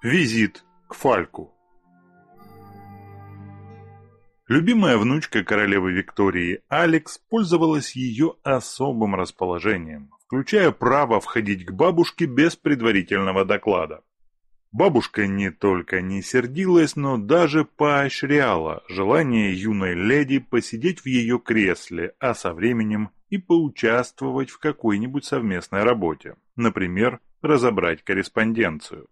Визит к Фальку Любимая внучка королевы Виктории Алекс пользовалась ее особым расположением, включая право входить к бабушке без предварительного доклада. Бабушка не только не сердилась, но даже поощряла желание юной леди посидеть в ее кресле, а со временем и поучаствовать в какой-нибудь совместной работе, например, разобрать корреспонденцию.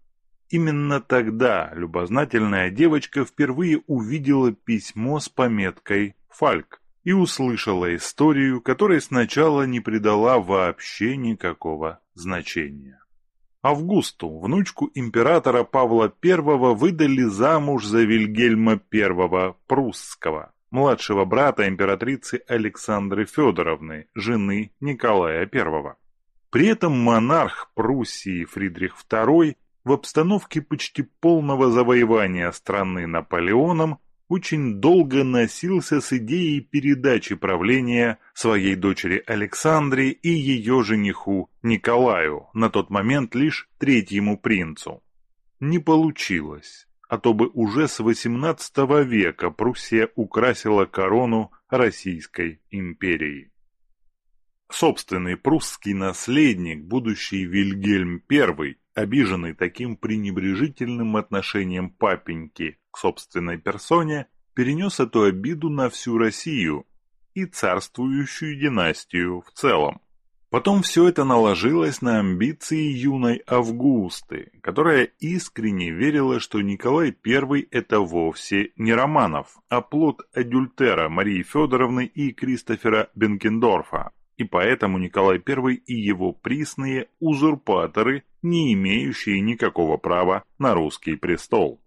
Именно тогда любознательная девочка впервые увидела письмо с пометкой «Фальк» и услышала историю, которой сначала не придала вообще никакого значения. Августу, внучку императора Павла I, выдали замуж за Вильгельма I Прусского, младшего брата императрицы Александры Федоровны, жены Николая I. При этом монарх Пруссии Фридрих II в обстановке почти полного завоевания страны Наполеоном очень долго носился с идеей передачи правления своей дочери Александре и ее жениху Николаю, на тот момент лишь третьему принцу. Не получилось, а то бы уже с XVIII века Пруссия украсила корону Российской империи. Собственный прусский наследник, будущий Вильгельм I, обиженный таким пренебрежительным отношением папеньки к собственной персоне, перенес эту обиду на всю Россию и царствующую династию в целом. Потом все это наложилось на амбиции юной Августы, которая искренне верила, что Николай I – это вовсе не Романов, а плод адюльтера Марии Федоровны и Кристофера Бенкендорфа, и поэтому Николай I и его присные узурпаторы, не имеющие никакого права на русский престол.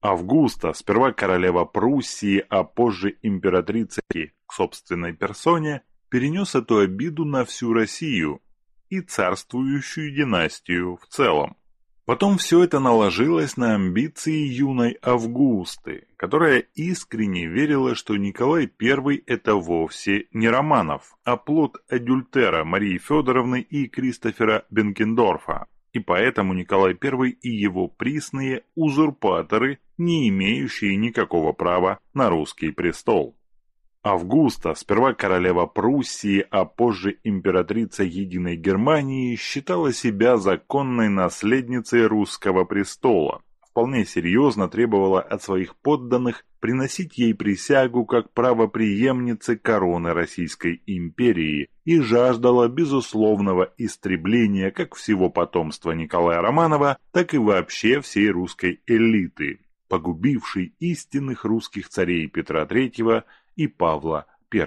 Августа, сперва королева Пруссии, а позже императрица к собственной персоне, перенес эту обиду на всю Россию и царствующую династию в целом. Потом все это наложилось на амбиции юной Августы, которая искренне верила, что Николай I – это вовсе не Романов, а плод адюльтера Марии Федоровны и Кристофера Бенкендорфа, и поэтому Николай I и его присные – узурпаторы, не имеющие никакого права на русский престол. Августа, сперва королева Пруссии, а позже императрица Единой Германии, считала себя законной наследницей русского престола. Вполне серьезно требовала от своих подданных приносить ей присягу как правопреемницы короны Российской империи и жаждала безусловного истребления как всего потомства Николая Романова, так и вообще всей русской элиты, погубившей истинных русских царей Петра III и Павла I.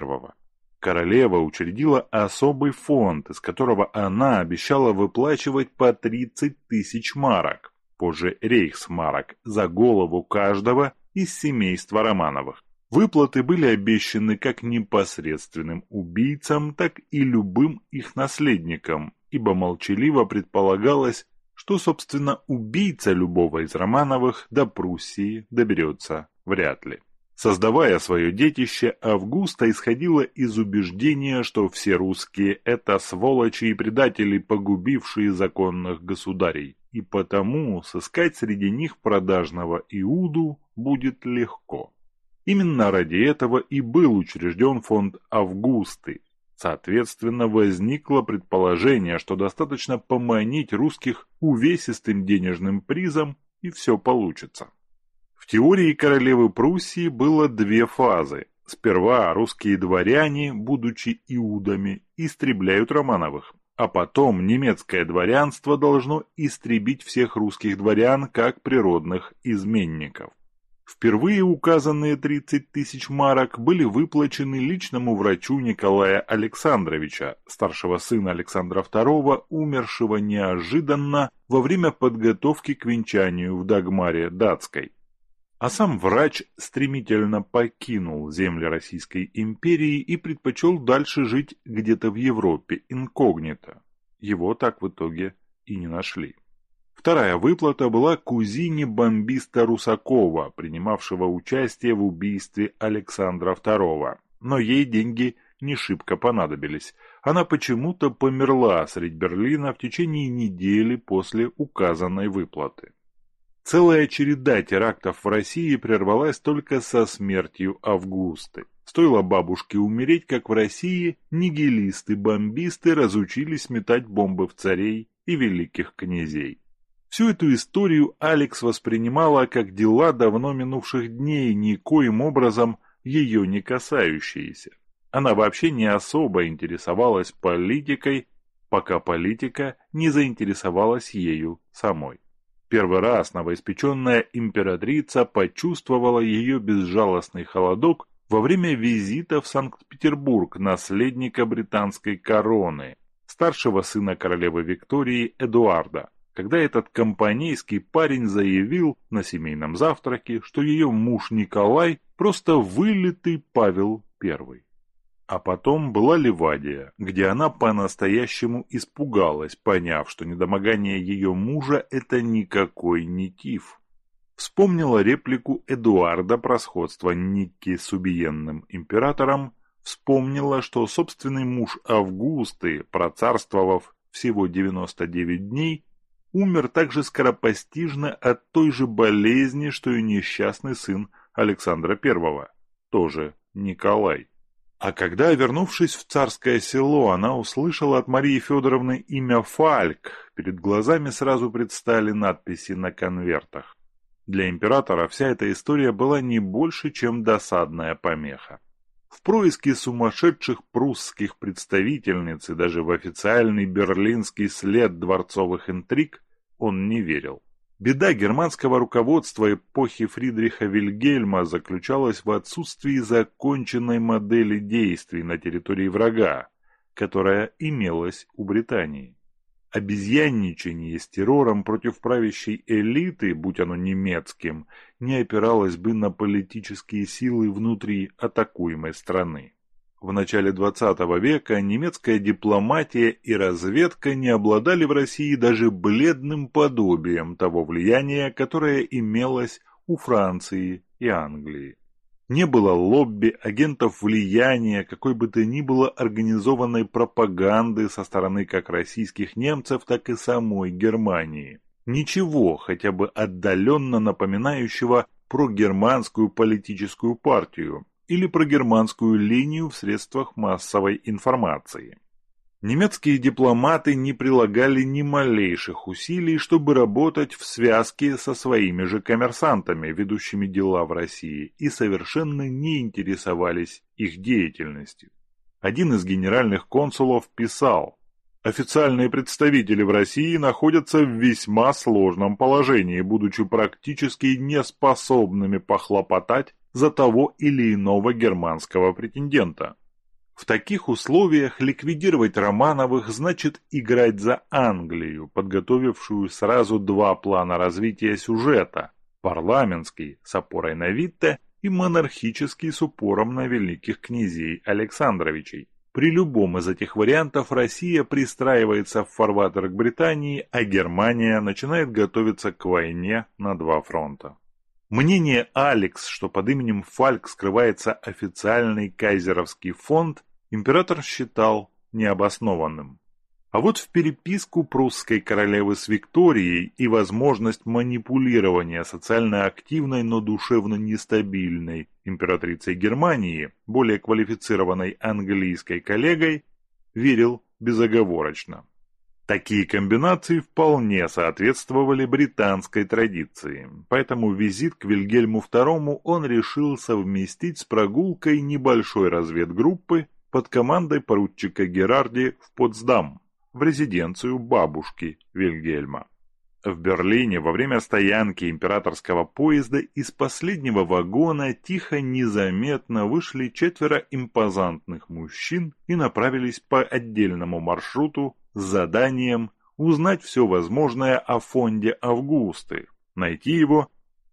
Королева учредила особый фонд, из которого она обещала выплачивать по 30 тысяч марок, позже рейхсмарок, за голову каждого из семейства Романовых. Выплаты были обещаны как непосредственным убийцам, так и любым их наследникам, ибо молчаливо предполагалось, что, собственно, убийца любого из Романовых до Пруссии доберется вряд ли. Создавая свое детище, Августа исходила из убеждения, что все русские – это сволочи и предатели, погубившие законных государей, и потому сыскать среди них продажного Иуду будет легко. Именно ради этого и был учрежден фонд Августы. Соответственно, возникло предположение, что достаточно поманить русских увесистым денежным призом, и все получится. В теории королевы Пруссии было две фазы. Сперва русские дворяне, будучи иудами, истребляют Романовых, а потом немецкое дворянство должно истребить всех русских дворян как природных изменников. Впервые указанные 30 тысяч марок были выплачены личному врачу Николая Александровича, старшего сына Александра II, умершего неожиданно во время подготовки к венчанию в Дагмаре Датской. А сам врач стремительно покинул земли Российской империи и предпочел дальше жить где-то в Европе, инкогнито. Его так в итоге и не нашли. Вторая выплата была кузине бомбиста Русакова, принимавшего участие в убийстве Александра II. Но ей деньги не шибко понадобились. Она почему-то померла средь Берлина в течение недели после указанной выплаты. Целая череда терактов в России прервалась только со смертью Августы. Стоило бабушке умереть, как в России нигилисты-бомбисты разучились метать бомбы в царей и великих князей. Всю эту историю Алекс воспринимала как дела давно минувших дней, никоим образом ее не касающиеся. Она вообще не особо интересовалась политикой, пока политика не заинтересовалась ею самой. Первый раз новоиспеченная императрица почувствовала ее безжалостный холодок во время визита в Санкт-Петербург наследника британской короны, старшего сына королевы Виктории Эдуарда, когда этот компанейский парень заявил на семейном завтраке, что ее муж Николай просто вылитый Павел I. А потом была Ливадия, где она по-настоящему испугалась, поняв, что недомогание ее мужа – это никакой не тиф. Вспомнила реплику Эдуарда про сходство Никки с убиенным императором, вспомнила, что собственный муж Августы, процарствовав всего 99 дней, умер также скоропостижно от той же болезни, что и несчастный сын Александра I, тоже Николай. А когда, вернувшись в царское село, она услышала от Марии Федоровны имя Фальк, перед глазами сразу предстали надписи на конвертах. Для императора вся эта история была не больше, чем досадная помеха. В происки сумасшедших прусских представительниц и даже в официальный берлинский след дворцовых интриг он не верил. Беда германского руководства эпохи Фридриха Вильгельма заключалась в отсутствии законченной модели действий на территории врага, которая имелась у Британии. Обезьянничание с террором против правящей элиты, будь оно немецким, не опиралось бы на политические силы внутри атакуемой страны. В начале XX века немецкая дипломатия и разведка не обладали в России даже бледным подобием того влияния, которое имелось у Франции и Англии. Не было лобби, агентов влияния, какой бы то ни было организованной пропаганды со стороны как российских немцев, так и самой Германии. Ничего, хотя бы отдаленно напоминающего про германскую политическую партию, или про германскую линию в средствах массовой информации. Немецкие дипломаты не прилагали ни малейших усилий, чтобы работать в связке со своими же коммерсантами, ведущими дела в России, и совершенно не интересовались их деятельностью. Один из генеральных консулов писал, Официальные представители в России находятся в весьма сложном положении, будучи практически неспособными похлопотать за того или иного германского претендента. В таких условиях ликвидировать Романовых значит играть за Англию, подготовившую сразу два плана развития сюжета – парламентский с опорой на Витте и монархический с упором на великих князей Александровичей. При любом из этих вариантов Россия пристраивается в фарватер к Британии, а Германия начинает готовиться к войне на два фронта. Мнение Алекс, что под именем Фальк скрывается официальный кайзеровский фонд, император считал необоснованным. А вот в переписку прусской королевы с Викторией и возможность манипулирования социально активной, но душевно нестабильной императрицей Германии, более квалифицированной английской коллегой, верил безоговорочно. Такие комбинации вполне соответствовали британской традиции, поэтому визит к Вильгельму II он решил совместить с прогулкой небольшой разведгруппы под командой поручика Герарди в Потсдам, в резиденцию бабушки Вильгельма. В Берлине во время стоянки императорского поезда из последнего вагона тихо незаметно вышли четверо импозантных мужчин и направились по отдельному маршруту заданием узнать все возможное о фонде Августы, найти его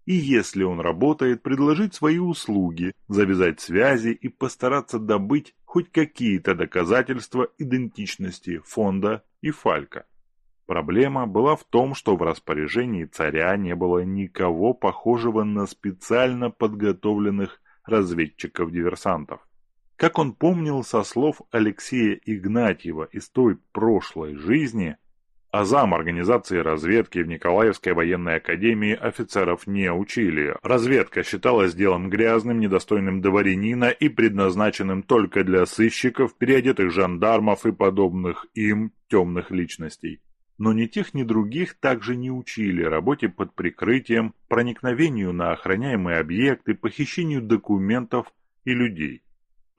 и, если он работает, предложить свои услуги, завязать связи и постараться добыть хоть какие-то доказательства идентичности фонда и Фалька. Проблема была в том, что в распоряжении царя не было никого похожего на специально подготовленных разведчиков-диверсантов. Как он помнил со слов Алексея Игнатьева из той прошлой жизни, А зам организации разведки в Николаевской военной академии офицеров не учили. Разведка считалась делом грязным, недостойным дворянина и предназначенным только для сыщиков, переодетых жандармов и подобных им темных личностей. Но ни тех, ни других также не учили работе под прикрытием, проникновению на охраняемые объекты, похищению документов и людей.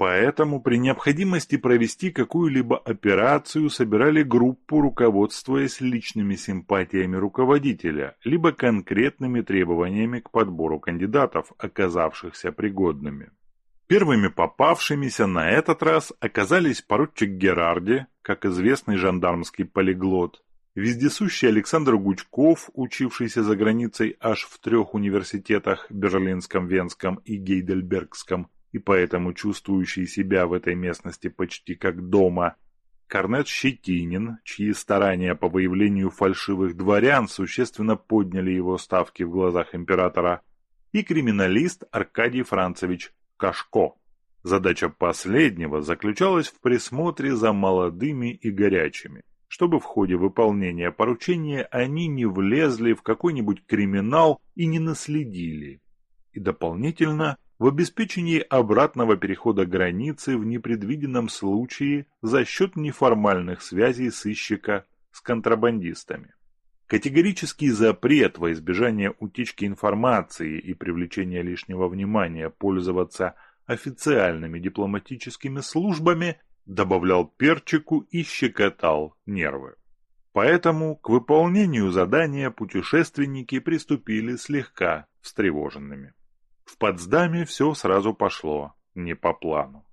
Поэтому при необходимости провести какую-либо операцию собирали группу, руководствуясь личными симпатиями руководителя, либо конкретными требованиями к подбору кандидатов, оказавшихся пригодными. Первыми попавшимися на этот раз оказались поручик Герарди, как известный жандармский полиглот, вездесущий Александр Гучков, учившийся за границей аж в трех университетах – Берлинском, Венском и Гейдельбергском, и поэтому чувствующий себя в этой местности почти как дома, Корнет Щетинин, чьи старания по выявлению фальшивых дворян существенно подняли его ставки в глазах императора, и криминалист Аркадий Францевич Кашко. Задача последнего заключалась в присмотре за молодыми и горячими, чтобы в ходе выполнения поручения они не влезли в какой-нибудь криминал и не наследили, и дополнительно в обеспечении обратного перехода границы в непредвиденном случае за счет неформальных связей сыщика с контрабандистами. Категорический запрет во избежание утечки информации и привлечения лишнего внимания пользоваться официальными дипломатическими службами добавлял перчику и щекотал нервы. Поэтому к выполнению задания путешественники приступили слегка встревоженными. В Потсдаме все сразу пошло не по плану.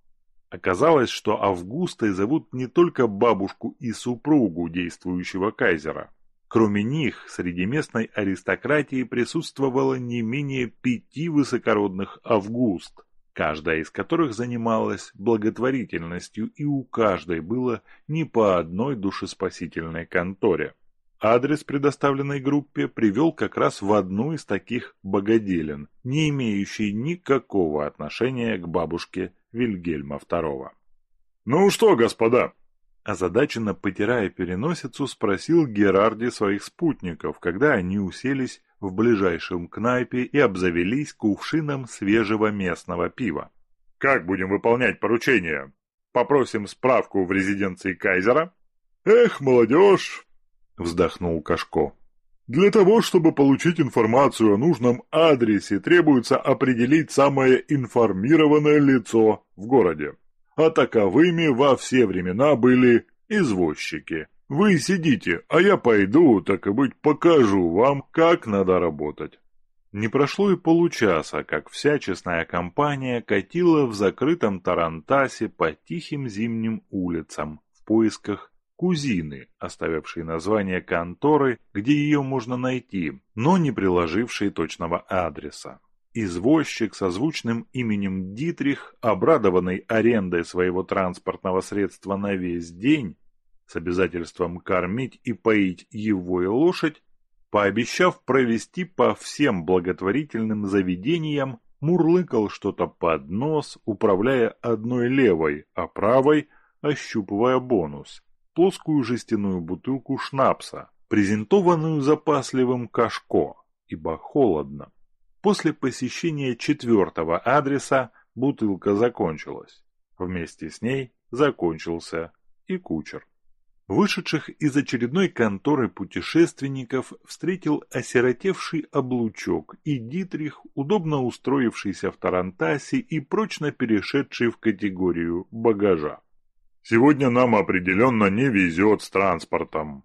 Оказалось, что Августой зовут не только бабушку и супругу действующего кайзера. Кроме них, среди местной аристократии присутствовало не менее пяти высокородных Август, каждая из которых занималась благотворительностью, и у каждой было не по одной душеспасительной конторе. Адрес предоставленной группе привел как раз в одну из таких богоделин, не имеющей никакого отношения к бабушке Вильгельма II. «Ну что, господа?» Озадаченно потирая переносицу, спросил Герарди своих спутников, когда они уселись в ближайшем кнайпе и обзавелись кувшином свежего местного пива. «Как будем выполнять поручение? Попросим справку в резиденции Кайзера?» «Эх, молодежь!» Вздохнул Кашко. Для того, чтобы получить информацию о нужном адресе, требуется определить самое информированное лицо в городе. А таковыми во все времена были извозчики. Вы сидите, а я пойду, так и быть, покажу вам, как надо работать. Не прошло и получаса, как вся честная компания катила в закрытом Тарантасе по тихим зимним улицам в поисках кузины, оставившей название конторы, где ее можно найти, но не приложившей точного адреса. Извозчик со звучным именем Дитрих, обрадованный арендой своего транспортного средства на весь день, с обязательством кормить и поить его и лошадь, пообещав провести по всем благотворительным заведениям, мурлыкал что-то под нос, управляя одной левой, а правой ощупывая бонус плоскую жестяную бутылку шнапса, презентованную запасливым Кашко, ибо холодно. После посещения четвертого адреса бутылка закончилась. Вместе с ней закончился и кучер. Вышедших из очередной конторы путешественников встретил осиротевший облучок и Дитрих, удобно устроившийся в Тарантасе и прочно перешедший в категорию багажа. Сегодня нам определенно не везет с транспортом.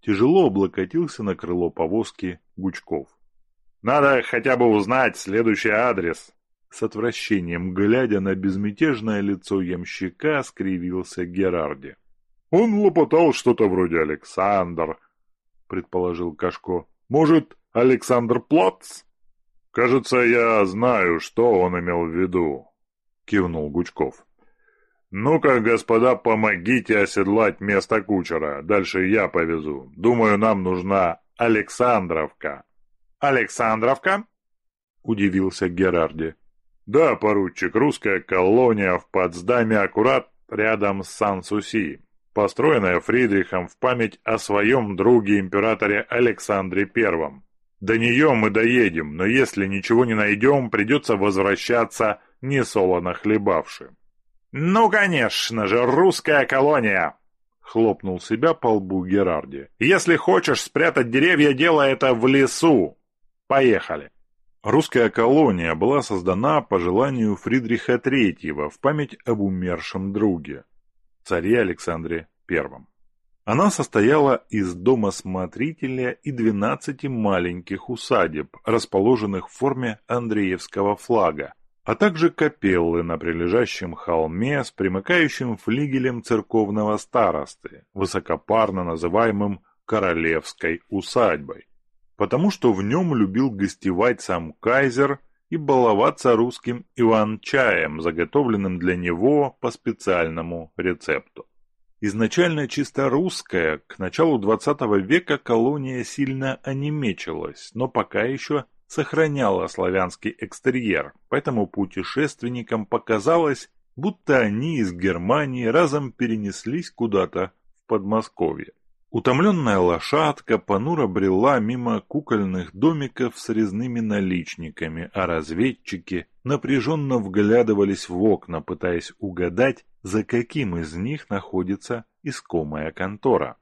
Тяжело облокотился на крыло повозки Гучков. Надо хотя бы узнать следующий адрес. С отвращением, глядя на безмятежное лицо ямщика, скривился Герарди. Он лопотал что-то вроде Александр, предположил Кашко. Может, Александр Плац? Кажется, я знаю, что он имел в виду, кивнул Гучков. «Ну-ка, господа, помогите оседлать место кучера. Дальше я повезу. Думаю, нам нужна Александровка». «Александровка?» – удивился Герарди. «Да, поручик, русская колония в Потсдаме аккурат рядом с Сан-Суси. построенная Фридрихом в память о своем друге-императоре Александре Первом. До нее мы доедем, но если ничего не найдем, придется возвращаться несолоно хлебавши. «Ну, конечно же, русская колония!» Хлопнул себя по лбу Герарди. «Если хочешь спрятать деревья, делай это в лесу! Поехали!» Русская колония была создана по желанию Фридриха III в память об умершем друге, царе Александре I. Она состояла из дома смотрителя и 12 маленьких усадеб, расположенных в форме Андреевского флага, а также капеллы на прилежащем холме с примыкающим флигелем церковного старосты, высокопарно называемым Королевской усадьбой, потому что в нем любил гостевать сам кайзер и баловаться русским иван-чаем, заготовленным для него по специальному рецепту. Изначально чисто русская, к началу XX века колония сильно онемечилась, но пока еще сохраняла славянский экстерьер, поэтому путешественникам показалось, будто они из Германии разом перенеслись куда-то в Подмосковье. Утомленная лошадка понуро брела мимо кукольных домиков с резными наличниками, а разведчики напряженно вглядывались в окна, пытаясь угадать, за каким из них находится искомая контора.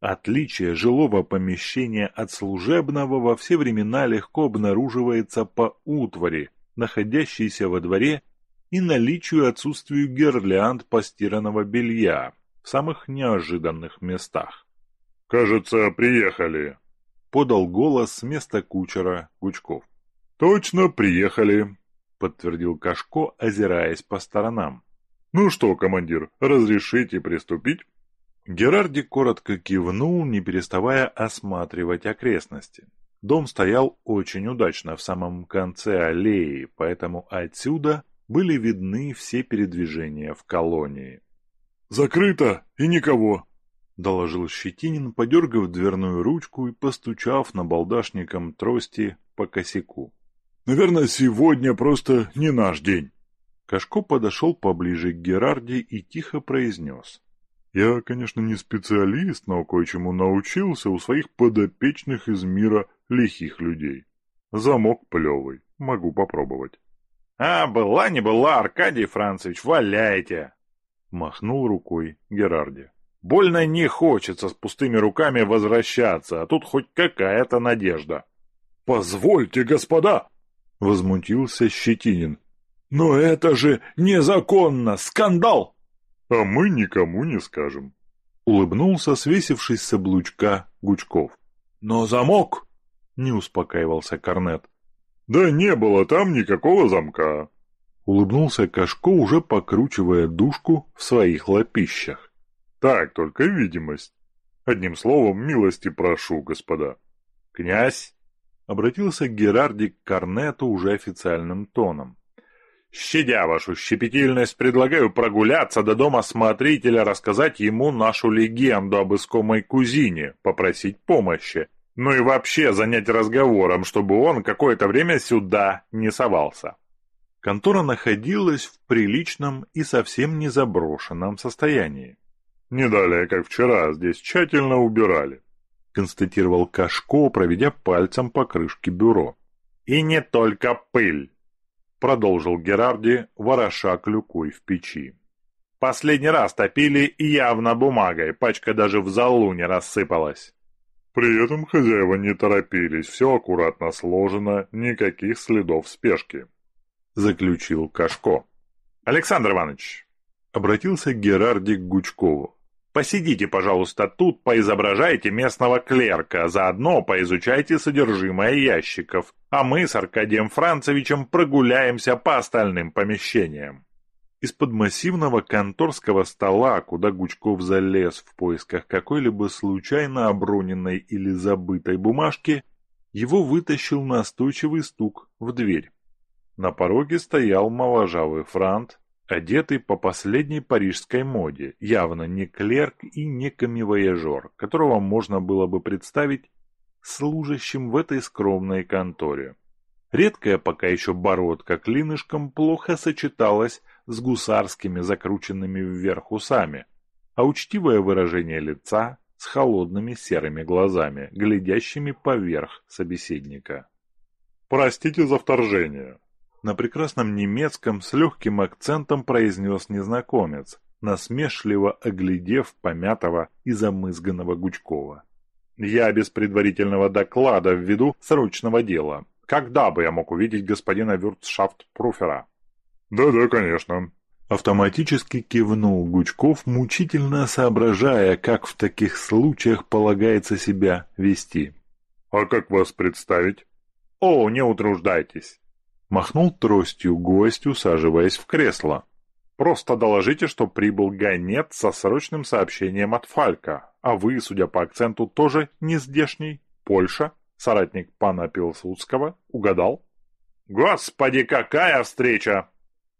Отличие жилого помещения от служебного во все времена легко обнаруживается по утвари, находящейся во дворе, и наличию отсутствию гирлянд постиранного белья в самых неожиданных местах. «Кажется, приехали», — подал голос с места кучера Гучков. «Точно приехали», — подтвердил Кашко, озираясь по сторонам. «Ну что, командир, разрешите приступить?» Герарди коротко кивнул, не переставая осматривать окрестности. Дом стоял очень удачно в самом конце аллеи, поэтому отсюда были видны все передвижения в колонии. «Закрыто и никого!» — доложил Щетинин, подергав дверную ручку и постучав на балдашником трости по косяку. «Наверное, сегодня просто не наш день». Кашко подошел поближе к Герарде и тихо произнес. Я, конечно, не специалист, но кое-чему научился у своих подопечных из мира лихих людей. Замок плевый, могу попробовать. — А, была не была, Аркадий Францевич, валяйте! — махнул рукой Герарди. — Больно не хочется с пустыми руками возвращаться, а тут хоть какая-то надежда. — Позвольте, господа! — возмутился Щетинин. — Но это же незаконно! Скандал! «А мы никому не скажем», — улыбнулся свесившись с облучка Гучков. «Но замок!» — не успокаивался Корнет. «Да не было там никакого замка», — улыбнулся Кашко, уже покручивая душку в своих лапищах. «Так, только видимость. Одним словом, милости прошу, господа». «Князь!» — обратился Герарди к Корнету уже официальным тоном. Щадя вашу щепетильность, предлагаю прогуляться до дома смотрителя, рассказать ему нашу легенду об искомой кузине, попросить помощи. Ну и вообще занять разговором, чтобы он какое-то время сюда не совался. Контора находилась в приличном и совсем не заброшенном состоянии. «Не далее, как вчера, здесь тщательно убирали», — констатировал Кашко, проведя пальцем по крышке бюро. «И не только пыль продолжил Герарди, вороша клюкой в печи. Последний раз топили явно бумагой, пачка даже в залу не рассыпалась. При этом хозяева не торопились, все аккуратно сложено, никаких следов спешки. Заключил Кашко. Александр Иванович, обратился Герарди к Гучкову. Посидите, пожалуйста, тут, поизображайте местного клерка, заодно поизучайте содержимое ящиков, а мы с Аркадием Францевичем прогуляемся по остальным помещениям. Из-под массивного конторского стола, куда Гучков залез в поисках какой-либо случайно оброненной или забытой бумажки, его вытащил настойчивый стук в дверь. На пороге стоял моложавый франт одетый по последней парижской моде, явно не клерк и не камевояжер, которого можно было бы представить служащим в этой скромной конторе. Редкая пока еще бородка клинышком плохо сочеталась с гусарскими закрученными вверх усами, а учтивое выражение лица с холодными серыми глазами, глядящими поверх собеседника. «Простите за вторжение», — на прекрасном немецком с легким акцентом произнес незнакомец, насмешливо оглядев помятого и замызганного Гучкова. «Я без предварительного доклада ввиду срочного дела. Когда бы я мог увидеть господина Вюртшафт-Пруфера?» «Да-да, конечно», Автоматически кивнул Гучков, мучительно соображая, как в таких случаях полагается себя вести. «А как вас представить?» «О, не утруждайтесь!» Махнул тростью гость, усаживаясь в кресло. «Просто доложите, что прибыл гонец со срочным сообщением от Фалька, а вы, судя по акценту, тоже не здешний? Польша? Соратник пана Пилсудского? Угадал?» «Господи, какая встреча!»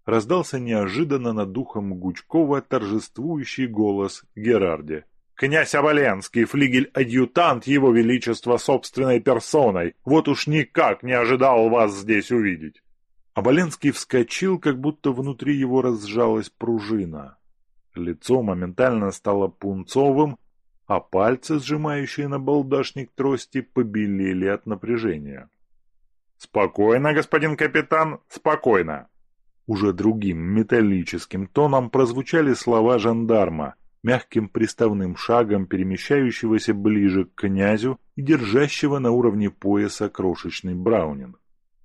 раздался неожиданно над духом Гучкова торжествующий голос Герарди. «Князь Оболенский, флигель-адъютант Его Величества собственной персоной, вот уж никак не ожидал вас здесь увидеть!» Оболенский вскочил, как будто внутри его разжалась пружина. Лицо моментально стало пунцовым, а пальцы, сжимающие на балдашник трости, побелели от напряжения. «Спокойно, господин капитан, спокойно!» Уже другим металлическим тоном прозвучали слова жандарма, мягким приставным шагом перемещающегося ближе к князю и держащего на уровне пояса крошечный браунинг.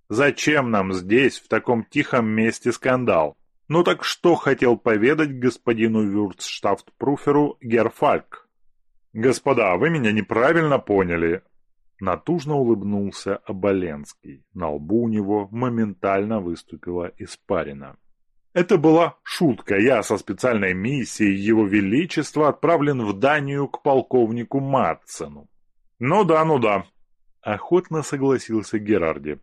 «Зачем нам здесь, в таком тихом месте, скандал? Ну так что хотел поведать господину Вюрцштафтпруферу Герфальк?» «Господа, вы меня неправильно поняли. Натужно улыбнулся Оболенский. На лбу у него моментально выступила испарина. Это была шутка. Я со специальной миссией Его Величества отправлен в Данию к полковнику Матсену. Ну да, ну да. Охотно согласился Герарди.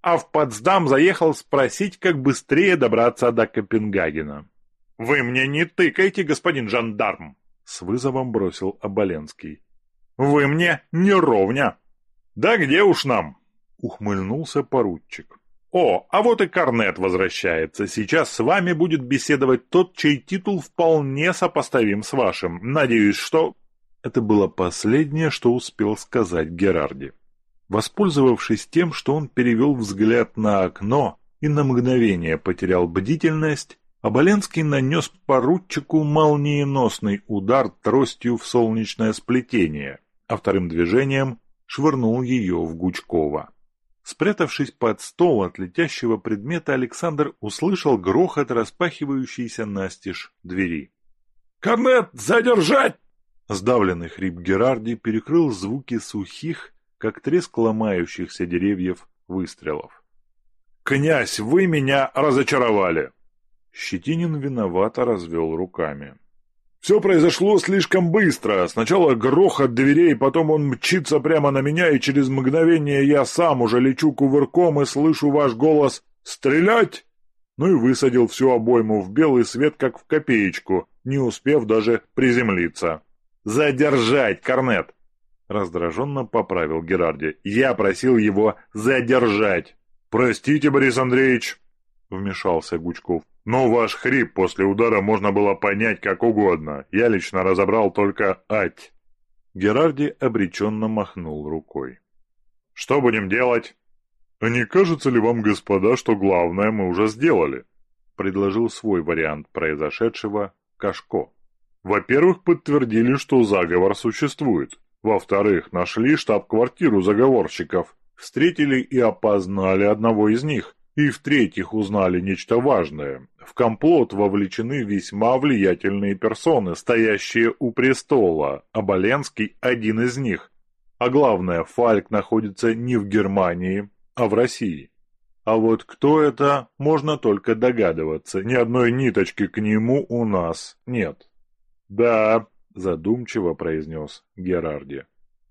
А в Потсдам заехал спросить, как быстрее добраться до Копенгагена. «Вы мне не тыкайте, господин жандарм!» С вызовом бросил Оболенский. «Вы мне не ровня!» «Да где уж нам?» — ухмыльнулся поручик. «О, а вот и Корнет возвращается. Сейчас с вами будет беседовать тот, чей титул вполне сопоставим с вашим. Надеюсь, что...» Это было последнее, что успел сказать Герарди. Воспользовавшись тем, что он перевел взгляд на окно и на мгновение потерял бдительность, Оболенский нанес поручику молниеносный удар тростью в солнечное сплетение, а вторым движением швырнул ее в Гучкова. Спрятавшись под стол от летящего предмета, Александр услышал грохот распахивающейся настежь двери. «Корнет, задержать!» Сдавленный хрип Герарди перекрыл звуки сухих, как треск ломающихся деревьев, выстрелов. «Князь, вы меня разочаровали!» Щетинин виновато развел руками. Все произошло слишком быстро. Сначала грохот дверей, потом он мчится прямо на меня, и через мгновение я сам уже лечу кувырком и слышу ваш голос «Стрелять!» Ну и высадил всю обойму в белый свет, как в копеечку, не успев даже приземлиться. «Задержать, Корнет!» Раздраженно поправил Герарди. «Я просил его задержать!» «Простите, Борис Андреевич!» Вмешался Гучков. Но ваш хрип после удара можно было понять как угодно. Я лично разобрал только «ать». Герарди обреченно махнул рукой. «Что будем делать?» «А не кажется ли вам, господа, что главное мы уже сделали?» Предложил свой вариант произошедшего Кашко. «Во-первых, подтвердили, что заговор существует. Во-вторых, нашли штаб-квартиру заговорщиков, встретили и опознали одного из них, и в-третьих, узнали нечто важное. В комплот вовлечены весьма влиятельные персоны, стоящие у престола, а Боленский – один из них. А главное, Фальк находится не в Германии, а в России. А вот кто это, можно только догадываться. Ни одной ниточки к нему у нас нет. «Да», – задумчиво произнес Герарди.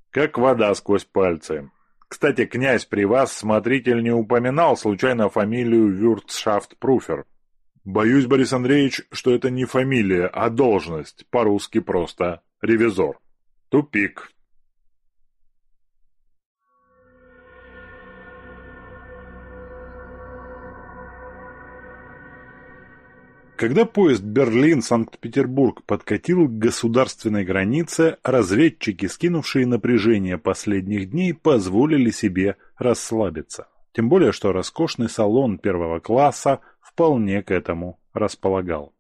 «Как вода сквозь пальцы. Кстати, князь, при вас смотритель не упоминал случайно фамилию Вюртшафт-Пруфер. Боюсь, Борис Андреевич, что это не фамилия, а должность, по-русски просто ревизор. Тупик. Когда поезд Берлин-Санкт-Петербург подкатил к государственной границе, разведчики, скинувшие напряжение последних дней, позволили себе расслабиться. Тем более, что роскошный салон первого класса вполне к этому располагал.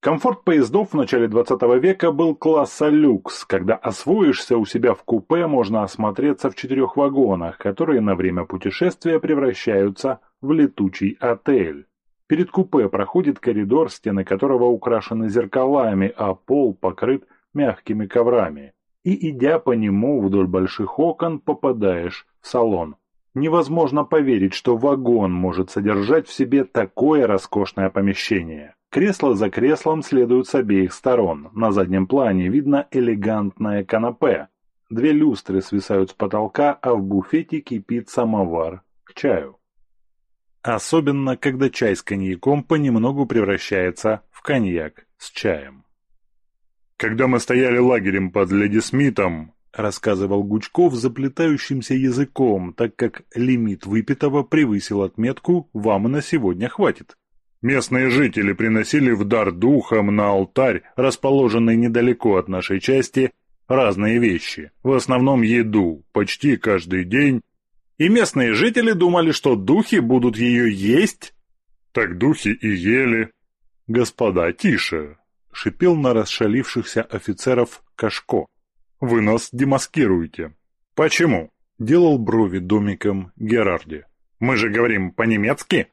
Комфорт поездов в начале 20 века был класса люкс. Когда освоишься у себя в купе, можно осмотреться в четырех вагонах, которые на время путешествия превращаются в летучий отель. Перед купе проходит коридор, стены которого украшены зеркалами, а пол покрыт мягкими коврами. И идя по нему вдоль больших окон, попадаешь в салон. Невозможно поверить, что вагон может содержать в себе такое роскошное помещение. Кресло за креслом следуют с обеих сторон. На заднем плане видно элегантное канапе. Две люстры свисают с потолка, а в буфете кипит самовар к чаю. Особенно, когда чай с коньяком понемногу превращается в коньяк с чаем. Когда мы стояли лагерем под Леди Смитом, рассказывал Гучков заплетающимся языком, так как лимит выпитого превысил отметку «вам на сегодня хватит». Местные жители приносили в дар духам на алтарь, расположенный недалеко от нашей части, разные вещи, в основном еду, почти каждый день. И местные жители думали, что духи будут ее есть. Так духи и ели. «Господа, тише!» — шипел на расшалившихся офицеров Кашко. «Вы нас демаскируете». «Почему?» — делал брови домиком Герарди. «Мы же говорим по-немецки».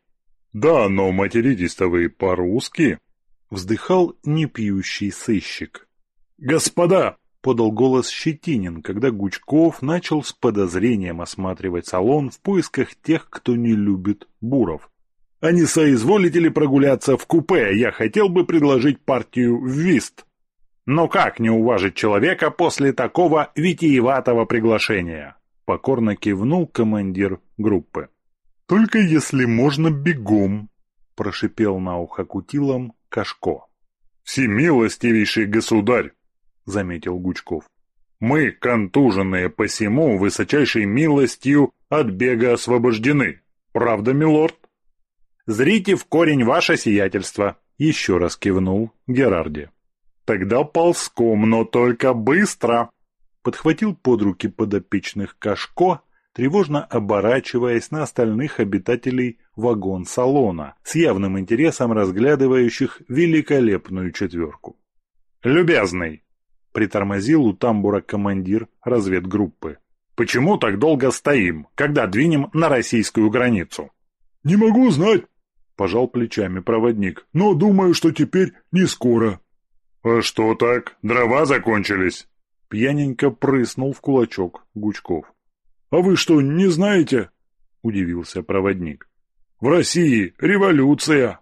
«Да, но материтесь-то вы по-русски!» — вздыхал непьющий сыщик. «Господа!» — подал голос Щетинин, когда Гучков начал с подозрением осматривать салон в поисках тех, кто не любит буров. «А не соизволите ли прогуляться в купе? Я хотел бы предложить партию в вист». «Но как не уважить человека после такого витиеватого приглашения?» Покорно кивнул командир группы. «Только если можно бегом», — прошипел на ухо кутилом Кашко. «Всемилостивейший государь», — заметил Гучков. «Мы, контуженные посему, высочайшей милостью от бега освобождены. Правда, милорд?» «Зрите в корень ваше сиятельство», — еще раз кивнул Герарди. «Тогда ползком, но только быстро», — подхватил под руки подопечных Кашко тревожно оборачиваясь на остальных обитателей вагон-салона, с явным интересом разглядывающих великолепную четверку. «Любезный!» — притормозил у тамбура командир разведгруппы. «Почему так долго стоим, когда двинем на российскую границу?» «Не могу знать», — пожал плечами проводник, «но думаю, что теперь не скоро». «А что так? Дрова закончились?» Пьяненько прыснул в кулачок Гучков. «А вы что, не знаете?» – удивился проводник. «В России революция!»